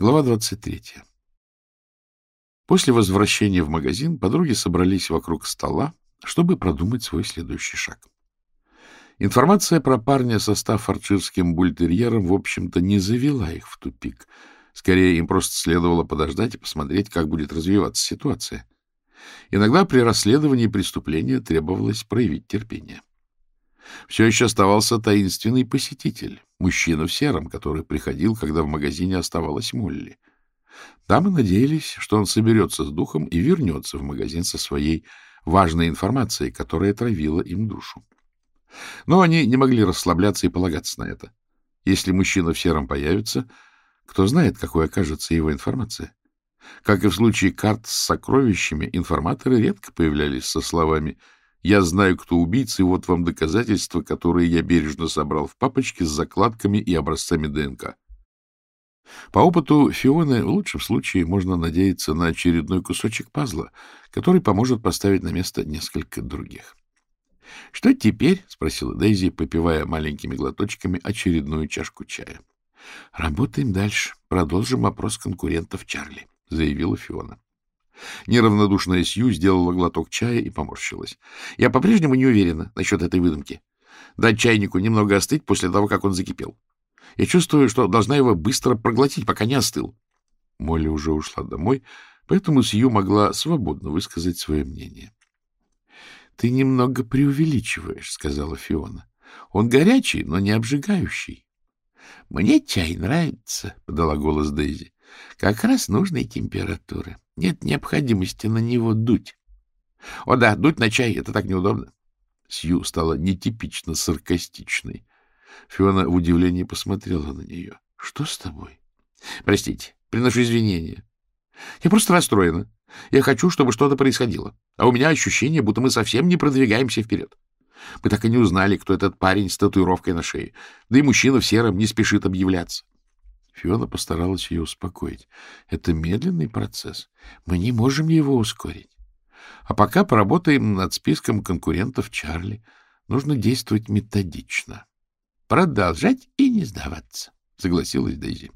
Глава 23. После возвращения в магазин подруги собрались вокруг стола, чтобы продумать свой следующий шаг. Информация про парня со стаффордширским бультерьером, в общем-то, не завела их в тупик. Скорее, им просто следовало подождать и посмотреть, как будет развиваться ситуация. Иногда при расследовании преступления требовалось проявить терпение. Все еще оставался таинственный посетитель, мужчина в сером, который приходил, когда в магазине оставалась Молли. Дамы надеялись, что он соберется с духом и вернется в магазин со своей важной информацией, которая травила им душу. Но они не могли расслабляться и полагаться на это. Если мужчина в сером появится, кто знает, какой окажется его информация. Как и в случае карт с сокровищами, информаторы редко появлялись со словами «Я знаю, кто убийца, и вот вам доказательства, которые я бережно собрал в папочке с закладками и образцами ДНК». По опыту Фионы в лучшем случае можно надеяться на очередной кусочек пазла, который поможет поставить на место несколько других. — Что теперь? — спросила Дейзи, попивая маленькими глоточками очередную чашку чая. — Работаем дальше. Продолжим опрос конкурентов Чарли, — заявила Фиона. Неравнодушная Сью сделала глоток чая и поморщилась. — Я по-прежнему не уверена насчет этой выдумки. Дать чайнику немного остыть после того, как он закипел. Я чувствую, что должна его быстро проглотить, пока не остыл. Молли уже ушла домой, поэтому Сью могла свободно высказать свое мнение. — Ты немного преувеличиваешь, — сказала Фиона. — Он горячий, но не обжигающий. — Мне чай нравится, — подала голос Дейзи. — Как раз нужной температуры. Нет необходимости на него дуть. — О да, дуть на чай — это так неудобно. Сью стала нетипично саркастичной. Фиона в удивлении посмотрела на нее. — Что с тобой? — Простите, приношу извинения. Я просто расстроена. Я хочу, чтобы что-то происходило. А у меня ощущение, будто мы совсем не продвигаемся вперед. Мы так и не узнали, кто этот парень с татуировкой на шее. Да и мужчина в сером не спешит объявляться. Фиона постаралась ее успокоить. Это медленный процесс. Мы не можем его ускорить. А пока поработаем над списком конкурентов Чарли. Нужно действовать методично. Продолжать и не сдаваться, — согласилась Дейзи.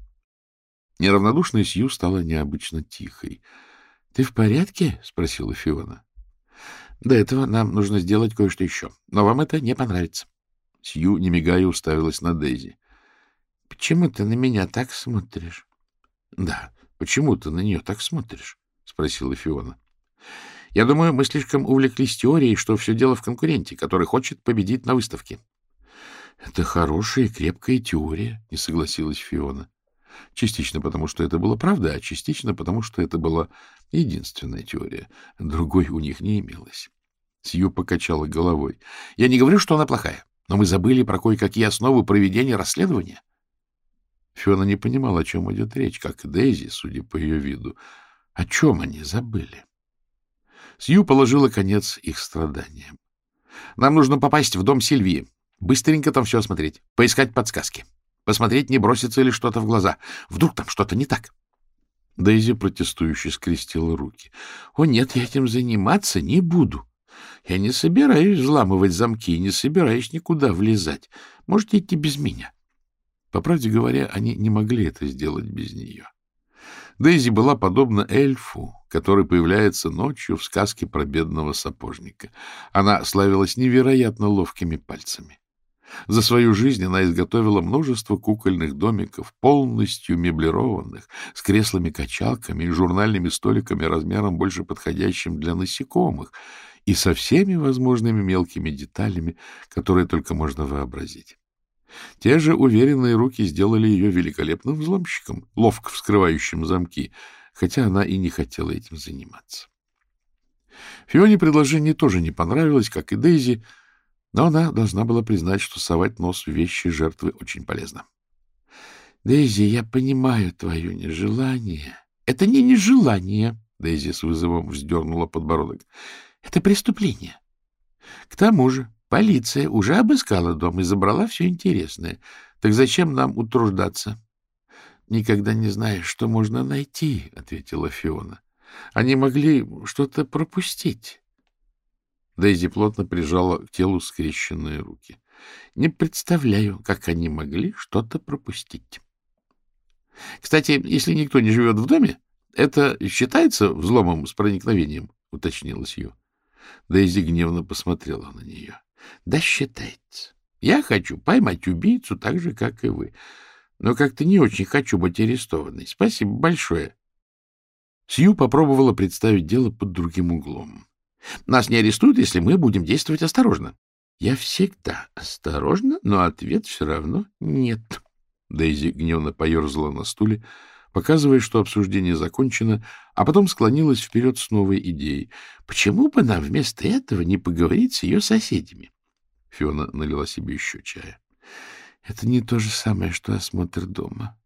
Неравнодушная Сью стала необычно тихой. — Ты в порядке? — спросила Фиона. — До этого нам нужно сделать кое-что еще, но вам это не понравится. Сью, не мигая, уставилась на Дейзи. — Почему ты на меня так смотришь? — Да, почему ты на нее так смотришь? — спросила Фиона. — Я думаю, мы слишком увлеклись теорией, что все дело в конкуренте, который хочет победить на выставке. — Это хорошая и крепкая теория, — не согласилась Фиона. Частично потому, что это было правда, а частично потому, что это была единственная теория. Другой у них не имелось. Сью покачала головой. — Я не говорю, что она плохая, но мы забыли про кое-какие основы проведения расследования. Фиона не понимала, о чем идет речь, как и Дейзи, судя по ее виду. О чем они забыли? Сью положила конец их страданиям. — Нам нужно попасть в дом Сильвии. Быстренько там все осмотреть, поискать подсказки. Посмотреть, не бросится ли что-то в глаза. Вдруг там что-то не так. Дейзи протестующе скрестила руки. — О, нет, я этим заниматься не буду. Я не собираюсь взламывать замки, не собираюсь никуда влезать. Можете идти без меня. По правде говоря, они не могли это сделать без нее. Дейзи была подобна эльфу, который появляется ночью в сказке про бедного сапожника. Она славилась невероятно ловкими пальцами. За свою жизнь она изготовила множество кукольных домиков, полностью меблированных, с креслами-качалками и журнальными столиками размером больше подходящим для насекомых, и со всеми возможными мелкими деталями, которые только можно вообразить. Те же уверенные руки сделали ее великолепным взломщиком, ловко вскрывающим замки, хотя она и не хотела этим заниматься. Фионе предложение тоже не понравилось, как и Дейзи, но она должна была признать, что совать нос в вещи жертвы очень полезно. — Дейзи, я понимаю твое нежелание. — Это не нежелание, — Дейзи с вызовом вздернула подбородок. — Это преступление. К тому же полиция уже обыскала дом и забрала все интересное. Так зачем нам утруждаться? — Никогда не знаешь, что можно найти, — ответила Фиона. — Они могли что-то пропустить. Дейзи плотно прижала к телу скрещенные руки. Не представляю, как они могли что-то пропустить. Кстати, если никто не живет в доме, это считается взломом с проникновением, — уточнила Сью. Дейзи гневно посмотрела на нее. — Да считается. Я хочу поймать убийцу так же, как и вы. Но как-то не очень хочу быть арестованной. Спасибо большое. Сью попробовала представить дело под другим углом. Нас не арестуют, если мы будем действовать осторожно. Я всегда осторожна, но ответ все равно нет. Дейзи гневно поерзала на стуле, показывая, что обсуждение закончено, а потом склонилась вперед с новой идеей. Почему бы нам вместо этого не поговорить с ее соседями? Фиона налила себе еще чая. Это не то же самое, что осмотр дома.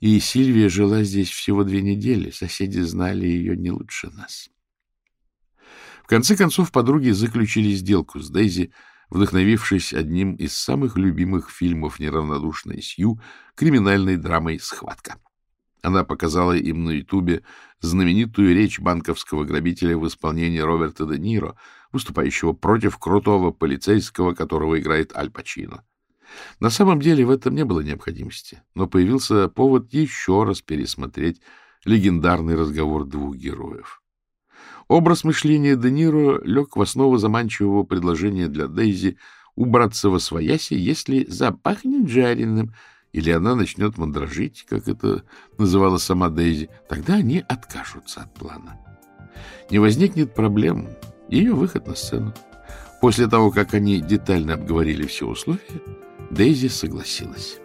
И Сильвия жила здесь всего две недели. Соседи знали ее не лучше нас. В конце концов, подруги заключили сделку с Дейзи, вдохновившись одним из самых любимых фильмов неравнодушной Сью криминальной драмой «Схватка». Она показала им на Ютубе знаменитую речь банковского грабителя в исполнении Роберта Де Ниро, выступающего против крутого полицейского, которого играет Аль Пачино. На самом деле в этом не было необходимости, но появился повод еще раз пересмотреть легендарный разговор двух героев. Образ мышления Де Ниро лег в основу заманчивого предложения для Дейзи убраться во свояси, если запахнет жареным, или она начнет мандражить, как это называла сама Дейзи, тогда они откажутся от плана. Не возникнет проблем, ее выход на сцену. После того, как они детально обговорили все условия, Дейзи согласилась.